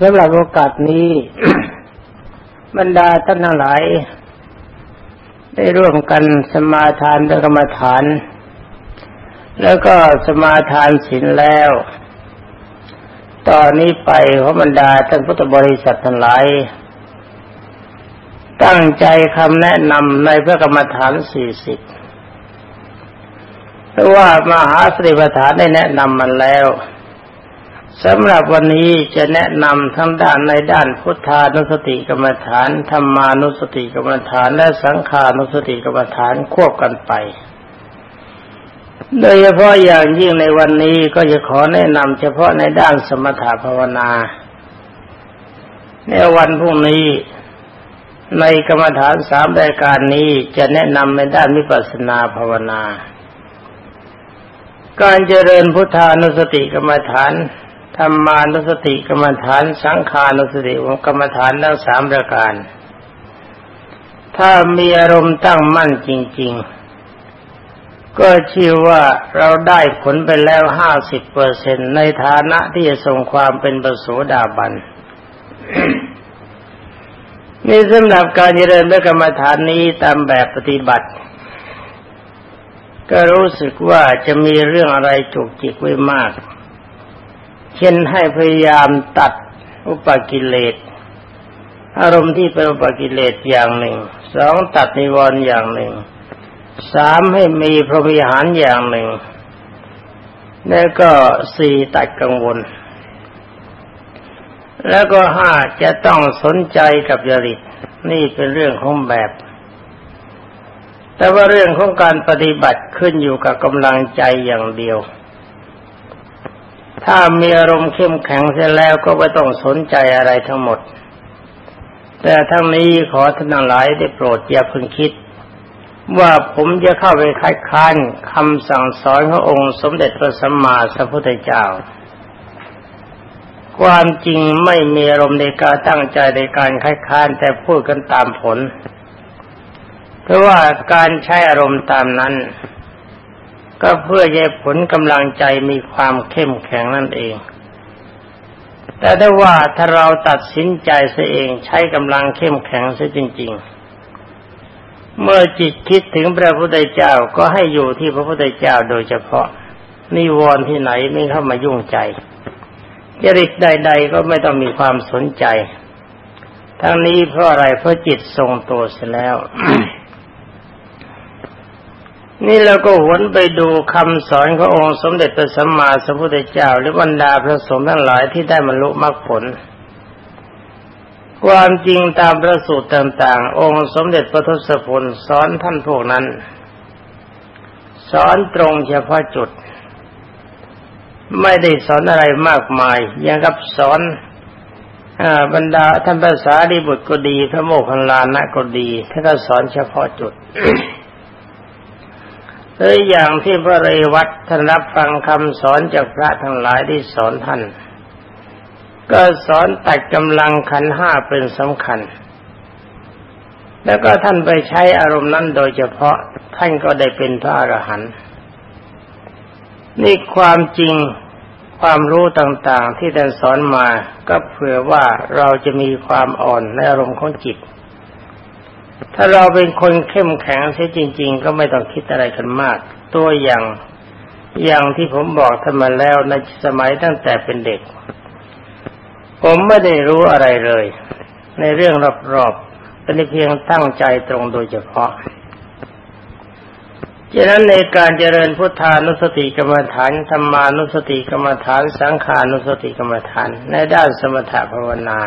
สำหรับโอกาสนี้ บรรดาท่านทั้งหลาย ได้ร่วมกันสมาทานกรรมฐาน แล้วก็สมาทานศีลแล้ว ตอนนี้ไปขอบรรดาท่านพุทธบริษัททั้งหลาย ตั้งใจคำแนะนำในพระกรรมฐานสี่สิบเพราะว่ามหาสติปัฏฐานได้แนะนำมันแล้ว สำหรับวันนี้จะแนะนำทั้งด้านในด้านพุทธานุสติกรรมฐานธรรมานุสติกรรมฐานและสังขานุสติกรรมฐานควบกันไป โดยเฉพาะอย่างยิ่งในวันนี้ก็จะขอแนะนำเฉพาะในด้านสมถภาวนา ในวันพรุ่งนี้ในกรรมฐานสามรายการนี้จะแนะนำในด้านวิปัสสนาภาวนา การเจริญพุทธานุสติกรรมฐาน ธรรมานุสติกรรมฐานสังขานุสติกรรมฐานทั้งสามประการ ถ้ามีอารมณ์ตั้งมั่นจริง ๆ ก็ชื่อว่าเราได้ผลไปแล้วห้าสิบเปอร์เซ็นในฐานะที่จะทรงความเป็นประโสดาบันนี่สำหรับการเจริญด้วยกรรมฐานนี้ตามแบบปฏิบัติ ก็รู้สึกว่าจะมีเรื่องอะไรจุกจิกไว้มาก เช่นให้พยายามตัดอุปกิเลสอารมณ์ที่เป็นอุปกิเลสอย่างหนึ่งสองตัดนิวรณ์อย่างหนึ่งสามให้มีพรหมิหารอย่างหนึ่ง แล้วก็สี่ตัดกังวล แล้วก็ห้าจะต้องสนใจกับจริตนี่เป็นเรื่องของแบบ แต่ว่าเรื่องของการปฏิบัติขึ้นอยู่กับกำลังใจอย่างเดียว ถ้ามีอารมณ์เข้มแข็งเสียแล้วก็ไม่ต้องสนใจอะไรทั้งหมด แต่ทั้งนี้ขอท่านหลายได้โปรดอย่าพึงคิด ว่าผมจะเข้าไปคัดค้านคำสั่งสอนขององค์สมเด็จพระสัมมาสัมพุทธเจ้า ความจริงไม่มีอารมณ์ในการตั้งใจในการคัดค้านแต่พูดกันตามผล เพราะว่าการใช้อารมณ์ตามนั้น ก็เพื่อให้ผลกำลังใจมีความเข้มแข็งนั่นเอง แต่ได้ว่าถ้าเราตัดสินใจเสียเองใช้กำลังเข้มแข็งเสียจริง ๆ เมื่อจิตคิดถึงพระพุทธเจ้าก็ให้อยู่ที่พระพุทธเจ้าโดยเฉพาะนิวรณ์ที่ไหนไม่เข้ามายุ่งใจจริตใด ๆ ก็ไม่ต้องมีความสนใจ ทั้งนี้เพราะอะไรเพราะจิตทรงตัวเสียแล้ว นี่เราก็หวนไปดูคำสอนขององค์สมเด็จพระสัมมาสัมพุทธเจ้าหรือบรรดาพระสงฆ์ทั้งหลายที่ได้บรรลุมรรคผล ความจริงตามพระสูตรต่างๆ องค์สมเด็จพระทศพลสอนท่านพวกนั้น สอนตรงเฉพาะจุด ไม่ได้สอนอะไรมากมายยังกับสอนบรรดาท่านภาษาดีบุตรก็ดี พระโมคคัลลานะก็ดีท่านก็สอนเฉพาะจุด หรืออย่างที่พระเรวัตท่านรับฟังคำสอนจากพระทั้งหลายที่สอนท่าน ก็สอนตัดกำลังขันห้าเป็นสำคัญ แล้วก็ท่านไปใช้อารมณ์นั้นโดยเฉพาะท่านก็ได้เป็นพระอรหันต์นี่ความจริงความรู้ต่างๆที่ท่านสอนมา ก็เผื่อว่าเราจะมีความอ่อนในอารมณ์ของจิต ถ้าเราเป็นคนเข้มแข็งเสียจริง ๆ ก็ไม่ต้องคิดอะไรกันมาก ตัวอย่างอย่างที่ผมบอกท่านมาแล้วในสมัยตั้งแต่เป็นเด็ก ผมไม่ได้รู้อะไรเลย ในเรื่องรอบๆเป็นเพียงตั้งใจตรงโดยเฉพาะฉะนั้นในการเจริญพุทธานุสติกรรมฐานธรรมานุสติกรรมฐาน สังขานุสติกรรมฐาน ในด้านสมถภาวนา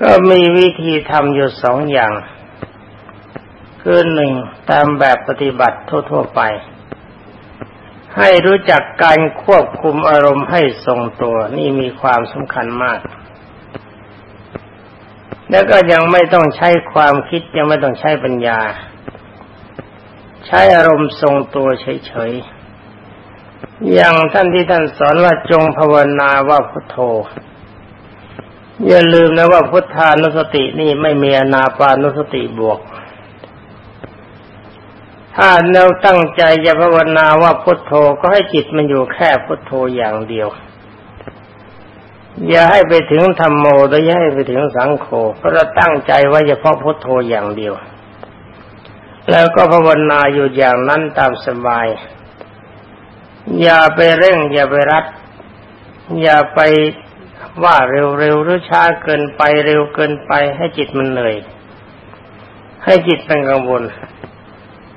ก็มีวิธีทำอยู่สองอย่าง คือหนึ่งตามแบบปฏิบัติทั่ว ๆ ไป ให้รู้จักการควบคุมอารมณ์ให้ทรงตัวนี่มีความสำคัญมาก แล้วก็ยังไม่ต้องใช้ความคิดยังไม่ต้องใช้ปัญญา ใช้อารมณ์ทรงตัวเฉยๆอย่างท่านที่ท่านสอนว่าจงภาวนาว่าพุทโธ อย่าลืมนะว่าพุทธานุสตินี่ไม่มีอนาปานุสติบวก ถ้าเราตั้งใจจะภาวนาว่าพุทโธก็ให้จิตมันอยู่แค่พุทโธอย่างเดียว อย่าให้ไปถึงธรรมโมโดยอย่าให้ไปถึงสังโฆเพราะเราตั้งใจว่าเฉพาะพุทโธอย่างเดียว แล้วก็ภาวนาอยู่อย่างนั้นตามสบาย อย่าไปเร่ง อย่าไปรัด อย่าไป ว่าเร็วๆหรือช้าเกินไปเร็วเกินไปให้จิตมันเหนื่อยให้จิตเป็นกังวล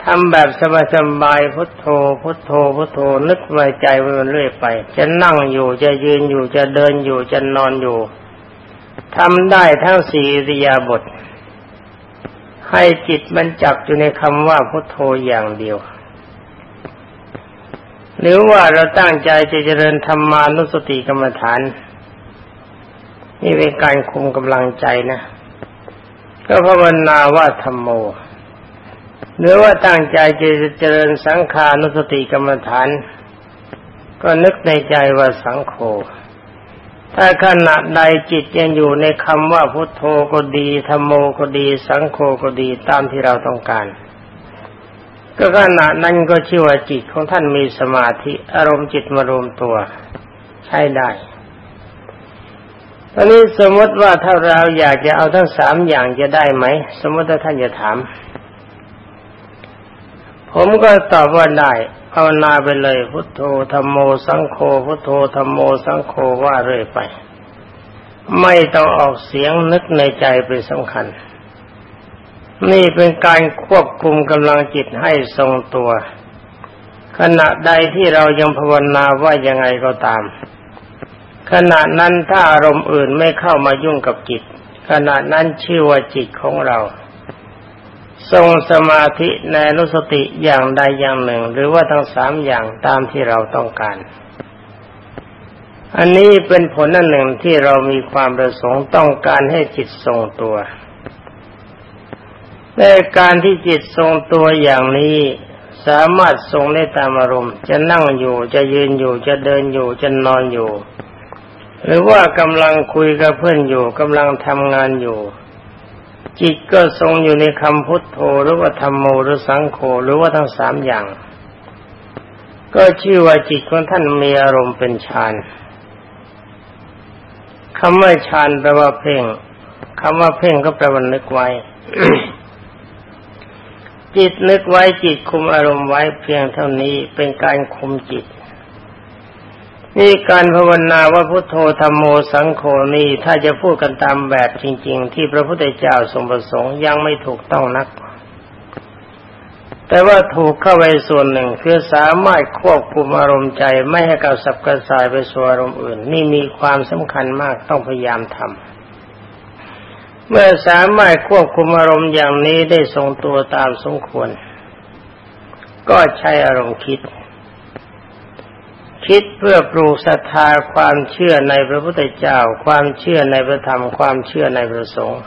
ทำแบบสบายๆพุทโธ พุทโธ พุทโธ นึกไว้ใจไว้เรื่อยไป จะนั่งอยู่จะยืนอยู่จะเดินอยู่จะนอนอยู่ทำได้ทั้งสี่ริยาบท ให้จิตมันจับอยู่ในคำว่าพุทโธอย่างเดียว หรือว่าเราตั้งใจจะเจริญธรรมานุสติกรรมฐาน นี่เป็นการคุมกำลังใจนะ ก็ภาวนาว่าธรรมโมหรือว่าตั้งใจจะเจริญสังขานุสติกรรมฐาน ก็นึกในใจว่าสังโฆถ้าขณะใดจิตยังอยู่ในคำว่าพุทโธก็ดีธรรมโมก็ดี สังโฆก็ดีตามที่เราต้องการ ก็ขณะนั้นก็ชื่อว่าจิตของท่านมีสมาธิ อารมณ์จิตมารวมตัว ใช้ได้ อนนี้สมมติว่าถ้าเราอยากจะเอาทั้งสามอย่างจะได้ไหม สมมติถ้าท่านจะถาม ผมก็ตอบว่าได้ภาวนาไปเลย พุทโธธรรมโมสังโฆพุทโธธรรมโมสังโฆว่าเรื่อยไป ไม่ต้องออกเสียงนึกในใจเป็นสำคัญ นี่เป็นการควบคุมกำลังจิตให้ทรงตัว ขณะใดที่เรายังภาวนาว่ายังไงก็ตาม ขณะนั้นถ้าอารมณ์อื่นไม่เข้ามายุ่งกับจิต ขณะนั้นชื่อว่าจิตของเรา ทรงสมาธิในนุสติอย่างใดอย่างหนึ่ง หรือว่าทั้งสามอย่างตามที่เราต้องการ อันนี้เป็นผลอันหนึ่งที่เรามีความประสงค์ต้องการให้จิตทรงตัวในการที่จิตทรงตัวอย่างนี้สามารถทรงได้ตามอารมณ์ จะนั่งอยู่จะยืนอยู่จะเดินอยู่จะนอนอยู่ หรือว่ากำลังคุยกับเพื่อนอยู่กำลังทำงานอยู่ จิตก็ทรงอยู่ในคำพุทโธหรือว่าธรรมโมหรือสังโฆหรือว่าทั้งสามอย่าง ก็ชื่อว่าจิตของท่านมีอารมณ์เป็นฌานคำว่าฌานแปลว่าเพ่งคำว่าเพ่งก็แปลว่านึกไว้ จิตนึกไว้จิตคุมอารมณ์ไว้เพียงเท่านี้เป็นการคุมจิต นี่การภาวนาว่าพุทโธธรรมโมสังโฆนี่ถ้าจะพูดกันตามแบบจริง ๆ ที่พระพุทธเจ้าทรงประสงค์ยังไม่ถูกต้องนัก แต่ว่าถูกเข้าไปส่วนหนึ่งคือสามารถควบคุมอารมณ์ใจไม่ให้กับสับกระสายไปสู่อารมณ์อื่น นี่มีความสำคัญมากต้องพยายามทำเมื่อสามารถควบคุมอารมณ์อย่างนี้ได้ทรงตัวตามสมควร ก็ใช้อารมณ์คิด คิดเพื่อปลูกศรัทธาความเชื่อในพระพุทธเจ้า ความเชื่อในพระธรรม ความเชื่อในพระสงฆ์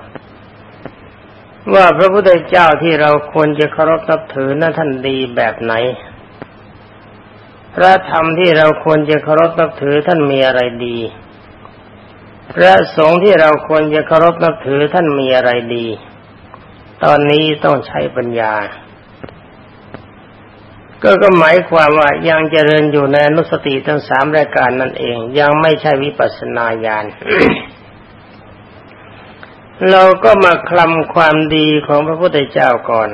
ว่าพระพุทธเจ้าที่เราควรจะเคารพนับถือนั้นท่านดีแบบไหน พระธรรมที่เราควรจะเคารพนับถือท่านมีอะไรดี พระสงฆ์ที่เราควรจะเคารพนับถือท่านมีอะไรดี ตอนนี้ต้องใช้ปัญญา ก็ก็หมายความว่ายังเจริญอยู่ในนุสติทั้งสามรายการนั่นเอง ยังไม่ใช่วิปัสนาญาณเราก็มาคลำความดีของพระพุทธเจ้าก่อน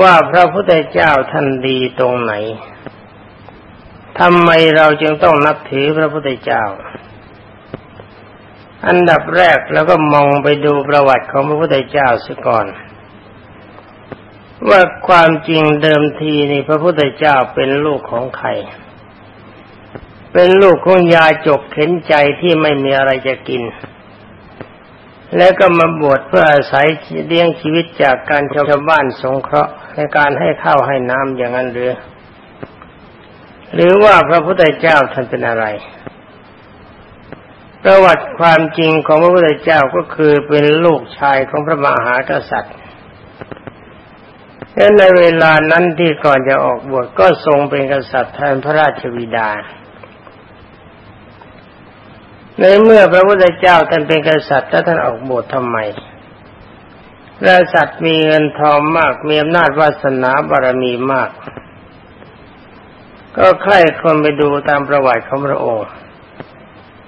ว่าพระพุทธเจ้าท่านดีตรงไหนทำไมเราจึงต้องนับถือพระพุทธเจ้า อันดับแรกแล้วก็มองไปดูประวัติของพระพุทธเจ้าซะก่อน ว่าความจริงเดิมทีนี่พระพุทธเจ้าเป็นลูกของใคร เป็นลูกของยาจกเข็นใจที่ไม่มีอะไรจะกิน แล้วก็มาบวชเพื่ออาศัยเลี้ยงชีวิตจากการชาวบ้านสงเคราะห์ในการให้ข้าวให้น้ำอย่างนั้นหรือ หรือว่าพระพุทธเจ้าท่านเป็นอะไรประวัติความจริงของพระพุทธเจ้าก็คือเป็นลูกชายของพระมหากษัตริย์ และในเวลานั้นที่ก่อนจะออกบวชก็ทรงเป็นกษัตริย์แทนพระราชวิดา ในเมื่อพระพุทธเจ้าท่านเป็นกษัตริย์แล้วท่านออกบวชทำไมกษัตริย์มีเงินทองมากมีอำนาจวาสนาบารมีมาก ก็ใครคนไปดูตามประวัติของพระองค์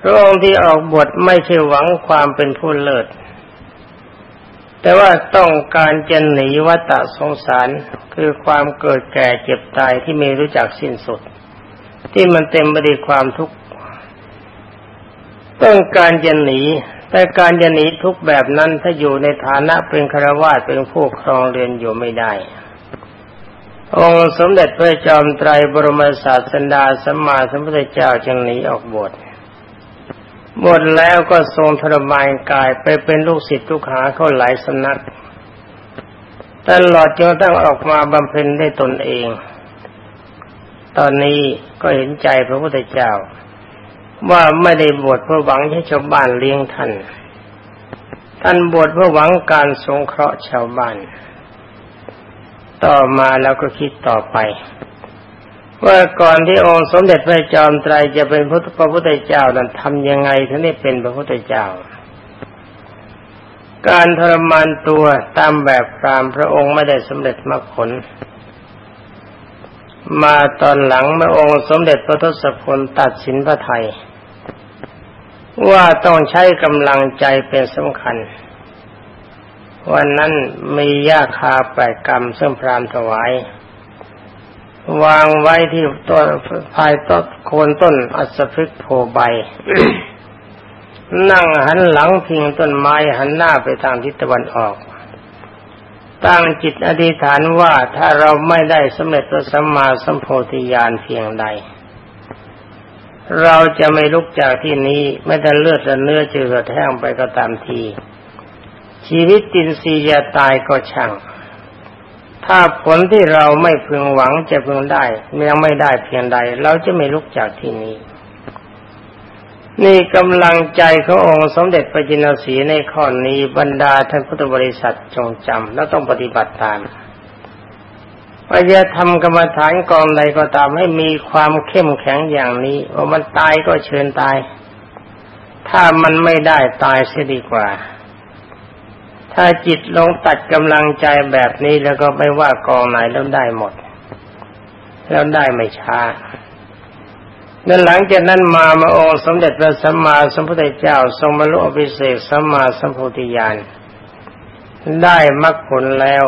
พระองค์ที่ออกบวชไม่ใช่หวังความเป็นผู้เลิศ แต่ว่าต้องการจะหนีวัฏสงสาร คือความเกิดแก่เจ็บตายที่ไม่รู้จักสิ้นสุด ที่มันเต็มไปด้วยความทุกข์ต้องการจะหนี แต่การจะหนีทุกแบบนั้นถ้าอยู่ในฐานะเป็นคราวาสเป็นผู้ครองเรือนอยู่ไม่ได้องค์สมเด็จพระจอมไตรบรมศาสดาสัมมาสัมพุทธเจ้าจึงหนีออกบวช บวชแล้วก็ทรงทรมานกายไปเป็นลูกศิษย์ลูกหาเขาหลายสำนักตลอดจนตั้งออกมาบำเพ็ญได้ตนเอง ตอนนี้ก็เห็นใจพระพุทธเจ้า ว่าไม่ได้บวชเพื่อหวังให้ชาวบ้านเลี้ยงท่าน ท่านบวชเพื่อหวังการสงเคราะห์ชาวบ้าน ต่อมาแล้วก็คิดต่อไป ว่าก่อนที่องค์สมเด็จพระจอมไตรจะเป็นพระพุทธเจ้านั้นทำยังไงถึงได้เป็นพระพุทธเจ้า การทรมานตัวตามแบบพรามพระองค์ไม่ได้สำเร็จมรรคผล มาตอนหลังเมื่อองค์สมเด็จพระทศพลตัดสินพระไทยว่าต้องใช้กำลังใจเป็นสำคัญ วันนั้นมียาคาแปดกรรมซึ่งพรามถวาย วางไว้ที่ต้นภายต้นโคนต้นอัศพฤกโพใบ นั่งหันหลังพิงต้นไม้หันหน้าไปทางทิศตะวันออก ตั้งจิตอธิษฐานว่าถ้าเราไม่ได้สำเร็จพระสัมมาสัมโพธิญาณเพียงใด เราจะไม่ลุกจากที่นี้ไม่แต่เลือดและเนื้อจืดแห้งไปก็ตามที ชีวิตตินซีจะตายก็ช่าง ถ้าผลที่เราไม่พึงหวังจะพึงได้ยังไม่ได้เพียงใด เราจะไม่ลุกจากที่นี้นี่กำลังใจขององค์สมเด็จพระจินสีในข้อนี้บรรดาท่านพุทธบริษัทจงจำและต้องปฏิบัติตามว่าจะทำกรรมฐานกองใดก็ตามให้มีความเข้มแข็งอย่างนี้ว่ามันตายก็เชิญตาย ถ้ามันไม่ได้ตายเสียดีกว่า ถ้าจิตลงตัดกำลังใจแบบนี้แล้วก็ไม่ว่ากองไหนแล้วได้หมด แล้วได้ไม่ช้านั่นหลังจากนั้นมามาองค์สมเด็จพระสัมมาสัมพุทธเจ้า ทรงบรรลุอภิเศกสัมมาสัมพุทธิญาณได้มรรคผลแล้ว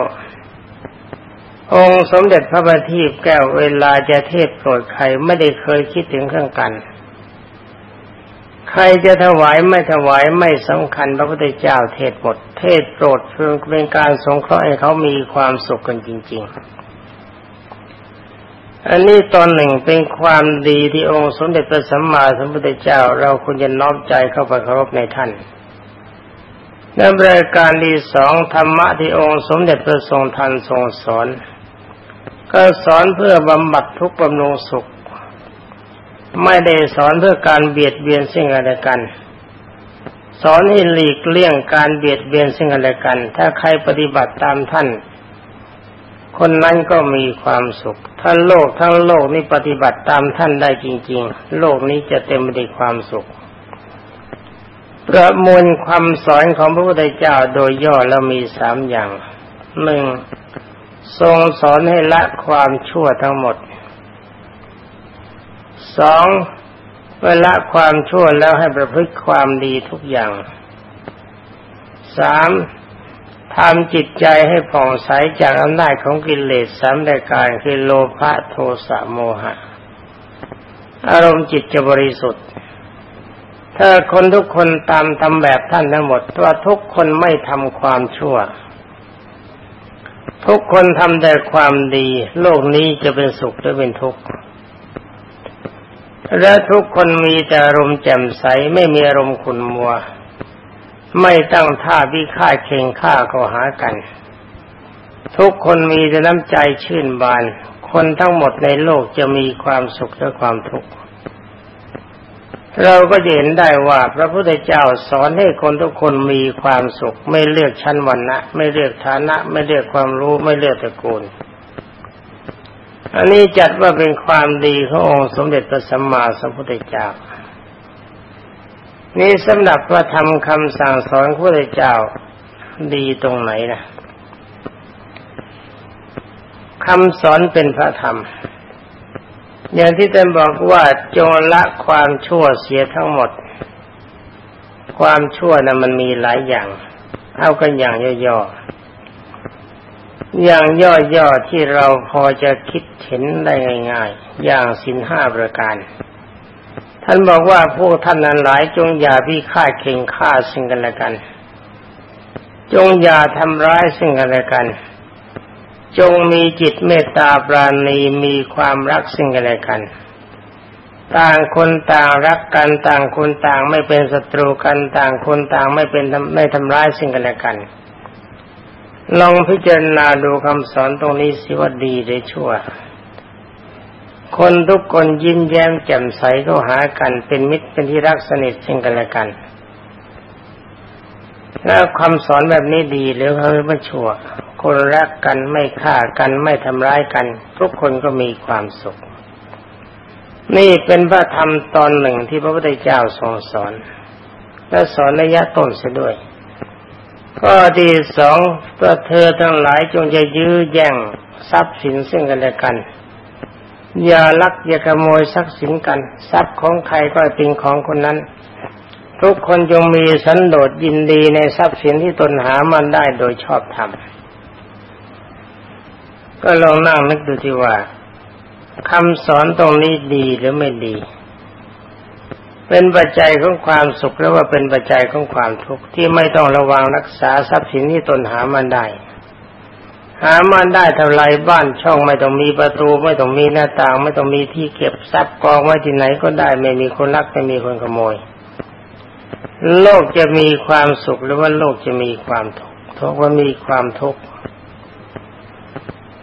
องค์สมเด็จพระบัณฑิตแก้วเวลาจะเทศโปรดใครไม่ได้เคยคิดถึงเครื่องกัน ใครจะถวายไม่ถวายไม่สำคัญพระพุทธเจ้าเทศหมด เทศโปรดเพื่อเป็นการสงเคราะห์ให้เขามีความสุขกันจริง ๆ อันนี้ตอนหนึ่งเป็นความดีที่องค์สมเด็จพระสัมมาสัมพุทธเจ้า เราควรจะน้อมใจเข้าไปเคารพในท่านในรายการที่สองธรรมะที่องค์สมเด็จพระทรงทันทรงสอน ก็สอนเพื่อบำบัดทุกข์บำรุงสุข ไม่ได้สอนเพื่อการเบียดเบียนซึ่งกันและกัน สอนให้หลีกเลี่ยงการเบียดเบียนซึ่งกันและกัน ถ้าใครปฏิบัติตามท่าน คนนั้นก็มีความสุข ถ้าโลกทั้งโลกนี้ปฏิบัติตามท่านได้จริง ๆ โลกนี้จะเต็มไปด้วยความสุข ประมวลความสอนของพระพุทธเจ้าโดยย่อแล้วมีสามอย่างหนึ่งทรงสอนให้ละความชั่วทั้งหมด สองเวลาความชั่วแล้วให้ประพฤติความดีทุกอย่างสามทำจิตใจให้ผ่องใสจากอำนาจของกิเลสสามรายการคือโลภะโทสะโมหะ อารมณ์จิตจะบริสุทธิ์ ถ้าคนทุกคนตามทำแบบท่านทั้งหมดว่าทุกคนไม่ทำความชั่ว ทุกคนทำแต่ความดี โลกนี้จะเป็นสุขหรือเป็นทุกข์ และทุกคนมีแต่อารมณ์แจ่มใสไม่มีอารมณ์ขุ่นมัว ไม่ตั้งท่าวิฆ่าเข่งฆ่าเข้าหากัน ทุกคนมีแต่น้ำใจชื่นบาน คนทั้งหมดในโลกจะมีความสุขและความทุกข์เราก็เห็นได้ว่าพระพุทธเจ้าสอนให้คนทุกคนมีความสุข ไม่เลือกชั้นวรรณะ ไม่เลือกฐานะ ไม่เลือกความรู้ไม่เลือกตระกูล อันนี้จัดว่าเป็นความดีขององค์สมเด็จพระสัมมาสัมพุทธเจ้า นี่สำหรับพระธรรมคำสั่งสอนพระพุทธเจ้าดีตรงไหนนะคำสอนเป็นพระธรรม อย่างที่ท่านบอกว่าจงละความชั่วเสียทั้งหมด ความชั่วนะ่ะมันมีหลายอย่าง เอากันอย่างย่อๆ อย่างย่อๆที่เราพอจะคิดเห็นได้ง่ายๆ อย่างสินห้าประการ ท่านบอกว่าพวกท่านนั้นหลายจงอย่าพิฆาตเข่งฆ่าสิ่งกันและกัน จงอย่าทำร้ายสิ่งกันและกัน จงมีจิตเมตตาปราณีมีความรักซึ่งกันและกัน ต่างคนต่างรักกันต่างคนต่างไม่เป็นศัตรูกันต่างคนต่างไม่เป็นไม่ทำร้ายซึ่งกันและกัน ลองพิจารณาดูคำสอนตรงนี้สิว่าดีหรือชั่ว คนทุกคนยิ้มแย้มแจ่มใสก็หากันเป็นมิตรเป็นที่รักสนิทซึ่งกันและกันแล้วคำสอนแบบนี้ดีหรือเขาไม่ชั่ว คนรักกันไม่ฆ่ากันไม่ทำร้ายกัน ทุกคนก็มีความสุข นี่เป็นพระธรรมตอนหนึ่งที่พระพุทธเจ้าทรงสอน และสอนระยะต้นเสียด้วย ข้อที่สองตัวเธอทั้งหลายจงจะยื้อแย่งทรัพย์สินซึ่งกันและกัน อย่าลักอย่าขโมยทรัพย์สินกัน ทรัพย์ของใครก็เป็นของคนนั้น ทุกคนจงมีสันโดษยินดีในทรัพย์สินที่ตนหามันได้โดยชอบธรรมก็ลองนั่งนึกดูที่ว่าคำสอนตรงนี้ดีหรือไม่ดี เป็นปัจจัยของความสุขหรือว่าเป็นปัจจัยของความทุกข์ที่ไม่ต้องระวังรักษาทรัพย์สินที่ตนหามันได้ หามันได้เท่าไรบ้านช่องไม่ต้องมีประตู ไม่ต้องมีหน้าต่าง ไม่ต้องมีที่เก็บทรัพย์กองไว้ที่ไหนก็ได้ ไม่มีคนรักไม่มีคนขโมย โลกจะมีความสุขหรือว่าโลกจะมีความทุกข์ทุกว่ามีความทุกข์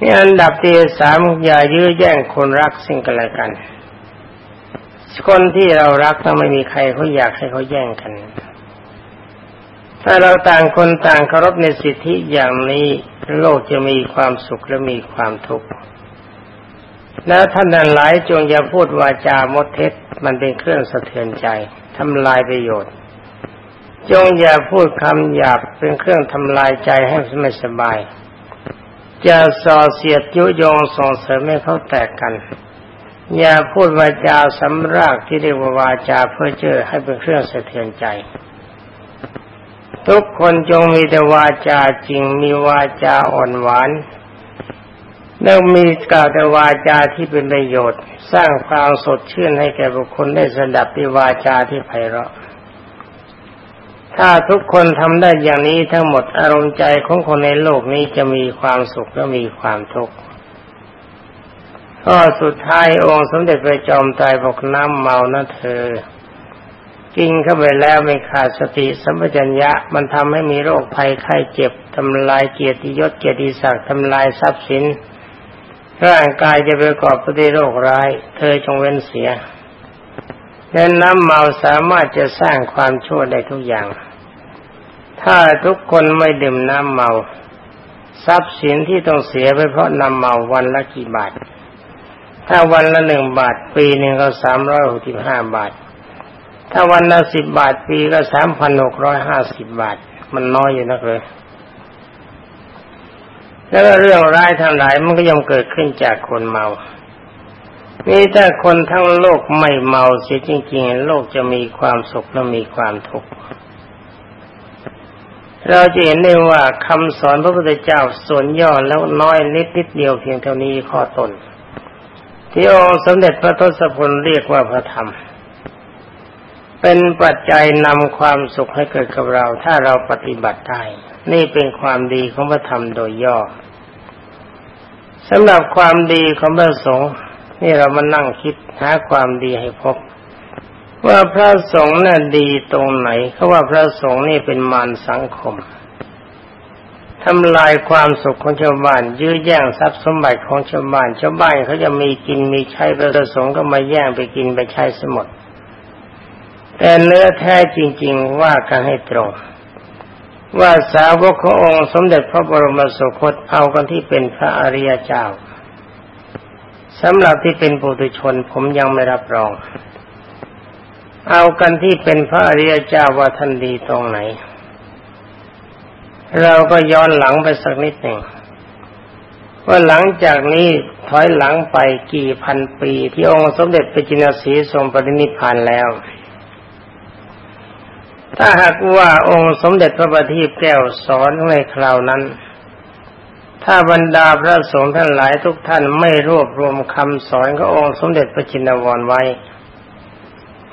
นี่อันดับที่สามอย่ายื้อแย่งคนรักสิ่งกันและกัน คนที่เรารักถ้าไม่มีใครเขาอยากให้เขาแย่งกัน ถ้าเราต่างคนต่างเคารพในสิทธิอย่างนี้โลกจะมีความสุขและมีความทุกข์แล้วท่านนั้นหลายจงอย่าพูดวาจามดเท็จมันเป็นเครื่องสะเทือนใจทำลายประโยชน์ จงอย่าพูดคำหยาบเป็นเครื่องทำลายใจให้ไม่สบายจะส่อเสียดยุยงส่งเสริมให้เขาแตกกัน อย่าพูดวาจาสำรากที่เรียกว่าวาจาเพื่อเจอให้เป็นเครื่องสะเทือนใจ ทุกคนจงมีแต่วาจาจริงมีวาจาอ่อนหวานแล้วมีกล่าวแต่วาจาที่เป็นประโยชน์ สร้างความสดชื่นให้แก่บุคคลได้สดับด้วยวาจาที่ไพเราะ ถ้าทุกคนทำได้อย่างนี้ทั้งหมดอารมณ์ใจของคนในโลกนี้จะมีความสุขและมีความทุกข์ ข้อสุดท้ายองค์สมเด็จพระจอมไตรบอกน้ำเมานะเธอ กินเข้าไปแล้วไม่ขาดสติสัมปชัญญะมันทำให้มีโรคภัยไข้เจ็บทำลายเกียรติยศเกียรติศักดิ์ทำลายทรัพย์สิน ร่างกายจะประกอบไปด้วยโรคร้าย เธอจงเว้นเสียและน้ำเมาสามารถจะสร้างความชั่วได้ทุกอย่าง ถ้าทุกคนไม่ดื่มน้ำเมา ทรัพย์สินที่ต้องเสียไปเพราะน้ำเมาวันละกี่บาท ถ้าวันละหนึ่งบาทปีหนึ่งก็สามร้อยหกสิบห้าบาท ถ้าวันละสิบบาทปีก็สามพันหกร้อยห้าสิบบาท มันน้อยอยู่นักเลยแล้วเรื่องร้ายทั้งหลายมันก็ย่อมเกิดขึ้นจากคนเมา นี่ถ้าคนทั้งโลกไม่เมาเสียจริง ๆ โลกจะมีความสุขและมีความทุกข์ เราจะเห็นได้ว่าคำสอนพระพุทธเจ้าส่วนย่อแล้วน้อยนิดนิดเดียวเพียงเท่านี้ข้อตน ที่องค์สมเด็จพระทศพลเรียกว่าพระธรรม เป็นปัจจัยนำความสุขให้เกิดกับเรา ถ้าเราปฏิบัติได้ นี่เป็นความดีของพระธรรมโดยย่อสำหรับความดีของพระสงฆ์นี่เรามานั่งคิดหาความดีให้พบ ว่าพระสงฆ์น่ะดีตรงไหนเขาว่าพระสงฆ์นี่เป็นมารสังคม ทำลายความสุขของชาวบ้าน ยื้อแย่งทรัพย์สมบัติของชาวบ้านชาวบ้านเขาจะมีกินมีใช้พระสงฆ์ก็มาแย่งไปกินไปใช้สมดแต่เนื้อแท้จริง ๆ ว่ากันให้ตรง ว่าสาวกขององค์สมเด็จพระบรมสุคตเอากันที่เป็นพระอริยเจ้าสำหรับที่เป็นปุถุชนผมยังไม่รับรอง เอากันที่เป็นพระอริยเจ้าว่าท่านดีตรงไหน เราก็ย้อนหลังไปสักนิดหนึ่งว่าหลังจากนี้ถอยหลังไปกี่พันปี ที่องค์สมเด็จพระจินสีทรงปรินิพานแล้ว ถ้าหากว่าองค์สมเด็จพระบัณฑิตแก้วสอนในคราวนั้น ถ้าบรรดาพระสงฆ์ท่านหลายทุกท่านไม่รวบรวมคำสอนขององค์สมเด็จพระจินวรไว้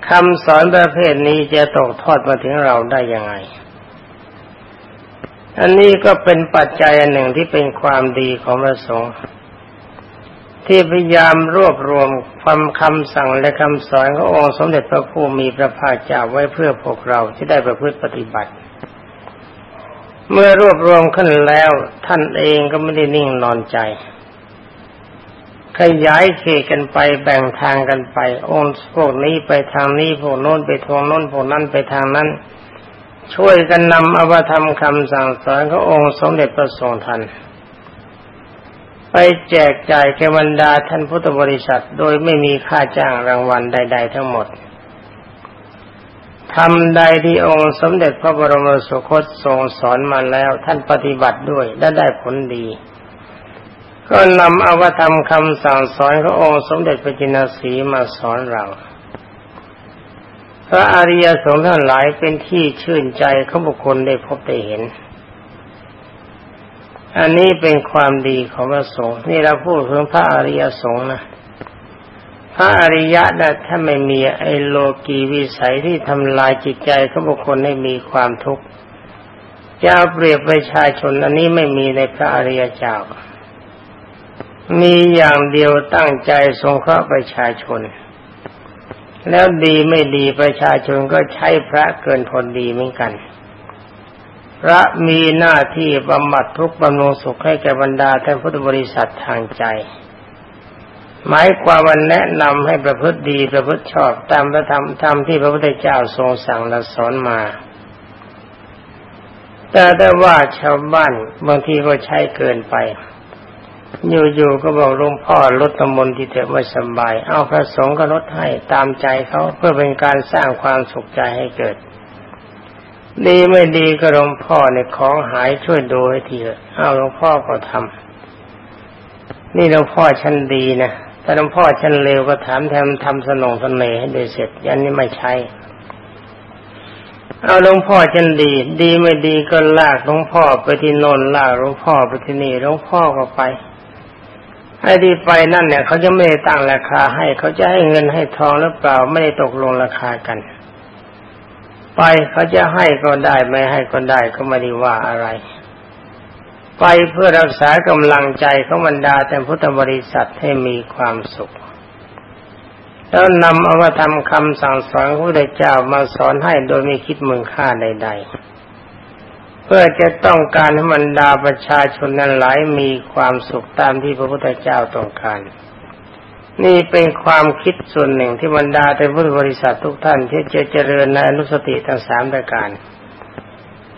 คำสอนประเภทนี้จะตกทอดมาถึงเราได้ยังไง อันนี้ก็เป็นปัจจัยอันหนึ่งที่เป็นความดีของพระสงฆ์ที่พยายามรวบรวมความคำสั่งและคำสอนขององค์สมเด็จพระผู้มีพระภาคเจ้าไว้เพื่อพวกเราที่ได้ประพฤติปฏิบัติ เมื่อรวบรวมขึ้นแล้วท่านเองก็ไม่ได้นิ่งนอนใจ ขยายเขตกันไปแบ่งทางกันไป องค์พวกนี้ไปทางนี้พวกโน้นไปทางโน้นพวกนั้นไปทางนั้น ช่วยกันนำอวธรรมคำสั่งสอนขององค์สมเด็จพระทรงทัน ไปแจกจ่ายแก่บรรดาท่านพุทธบริษัทโดยไม่มีค่าจ้างรางวัลใด ๆ ทั้งหมดทำใดที่องค์สมเด็จพระบรมสุคตทรงสอนมาแล้วท่านปฏิบัติด้วยและได้ผลดี ก็นำอวธรรมคำสั่งสอนขององค์สมเด็จพระจินสีมาสอนเรา พระอริยสงฆ์ทั้งหลายเป็นที่ชื่นใจของบุคคลได้พบได้เห็น อันนี้เป็นความดีของพระสงฆ์นี่เราพูดถึงพระอริยสงฆ์นะพระอริยะนะถ้าไม่มีไอโลกีวิสัยที่ทำลายจิตใจของบุคคลให้มีความทุกข์จะเปรียบประชาชนอันนี้ไม่มีในพระอริยเจ้า มีอย่างเดียวตั้งใจสงเคราะห์ประชาชน แล้วดีไม่ดีประชาชนก็ใช้พระเกินทนดีเหมือนกัน พระมีหน้าที่บำบัดทุกบำรุงสุขให้แก่บรรดาท่านพุทธบริษัททางใจ หมายความว่าแนะนำให้ประพฤติดีประพฤติชอบตามพระธรรมธรรมที่พระพุทธเจ้าทรงสั่งและสอนมา แต่ได้ว่าชาวบ้านบางทีก็ใช้เกินไป อยู่ๆก็บอกหลวงพ่อลดตมนที่เถอะไม่สบาย เอาพระสงฆ์ก็ลดให้ตามใจเขาเพื่อเป็นการสร้างความสุขใจให้เกิด ดีไม่ดีก็หลวงพ่อเนี่ยของหายช่วยดูให้ทีเถอะเอาหลวงพ่อก็ทำนี่หลวงพ่อชั้นดีนะถ้าหลวงพ่อชั้นเลวก็ถามแทนทำสนองสนเนให้ได้เสร็จยันนี้ไม่ใช่เอาหลวงพ่อชั้นดี ดีไม่ดีก็ลากหลวงพ่อไปที่โน่นลากหลวงพ่อไปที่นี่หลวงพ่อก็ไป ไอ้ที่ไปนั่นเนี่ยเขาจะไม่ได้ตั้งราคาให้ เขาจะให้เงินให้ทองหรือเปล่าไม่ได้ตกลงราคากัน ไปเขาจะให้ก็ได้ไม่ให้ก็ได้ก็ไม่ได้ว่าอะไร ไปเพื่อรักษากำลังใจของบรรดาแต่พุทธบริษัทให้มีความสุข แล้วนำเอามาทำคำสั่งสอนพระพุทธเจ้ามาสอนให้โดยไม่คิดมึงค่าใด ๆ พื่อจะต้องการให้บรรดาประชาชนนั้นหลายมีความสุขตามที่พระพุทธเจ้าต้องการ นี่เป็นความคิดส่วนหนึ่งที่บรรดาแต่พุทธบริษัททุกท่านที่จะเจริญในอนุสติทั้งสามประการ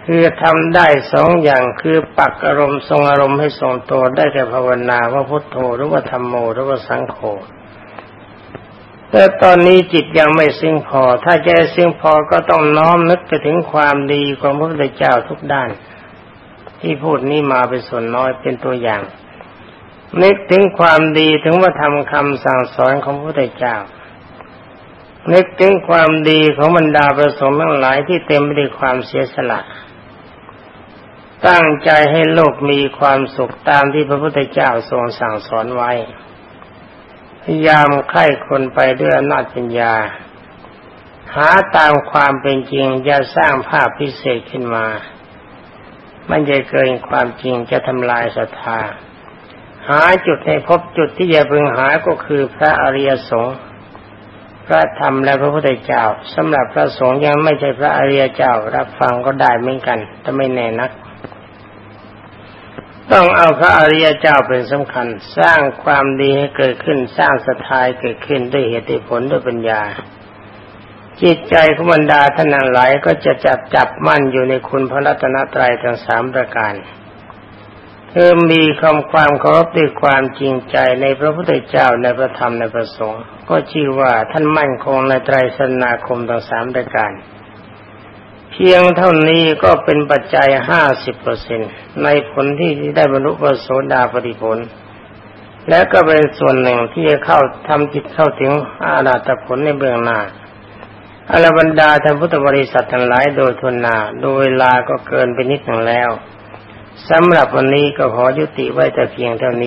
คือทำได้สองอย่างคือปักอารมณ์ทรงอารมณ์ให้ทรงตัวได้แก่ภาวนาว่าพุทโธหรือว่าธรรมโมหรือว่าสังโฆ แต่ตอนนี้จิตยังไม่ซึ้งพอ ถ้าจะซึ้งพอก็ต้องน้อมนึกไปถึงความดีของพระพุทธเจ้าทุกด้าน ที่พูดนี้มาเป็นส่วนน้อยเป็นตัวอย่าง นึกถึงความดีถึงว่าทำคำสั่งสอนของพระพุทธเจ้า นึกถึงความดีของบรรดาประสงค์ทั้งหลายที่เต็มไปด้วยความเสียสละ ตั้งใจให้โลกมีความสุขตามที่พระพุทธเจ้าทรงสั่งสอนไว้ พยายามไข้คนไปด้วยอำนาจปัญญา หาตามความเป็นจริงจะสร้างภาพพิเศษขึ้นมา มันจะเกินความจริงจะทำลายศรัทธา หาจุดให้พบจุดที่จะพึงหาก็คือพระอริยสงฆ์พระธรรมและพระพุทธเจ้าสำหรับพระสงฆ์ยังไม่ใช่พระอริยเจ้า รับฟังก็ได้เหมือนกันแต่ไม่แน่นัก ต้องเอาพระอริยเจ้าเป็นสำคัญ สร้างความดีให้เกิดขึ้น สร้างศรัทธาเกิดขึ้นด้วยเหตุผลด้วยปัญญา จิตใจของบรรดาท่านหลายก็จะจับจับมั่นอยู่ในคุณพระรัตนตรัยทั้งสามประการเพื่อมีความความเคารพด้วยความจริงใจในพระพุทธเจ้าในพระธรรมในพระสงฆ์ก็ชื่อว่าท่านมั่นคงในไตรสนาคมทั้งสามประการ เพียงเท่านี้ก็เป็นปัจจัยห้าสิบเปอร์เซ็นในผลที่ได้บรรลุพระโสดาปฏิผล แล้วก็เป็นส่วนหนึ่งที่จะเข้าทำจิตเข้าถึงอาราตผลในเบื้องหน้าอรบรรดาท่านพุทธบริษัททั้งหลายโดยทุนนาโดยเวลาก็เกินไปนิดหนึ่งแล้วสำหรับวันนี้ก็ขอยุติไว้แต่เพียงเท่านี้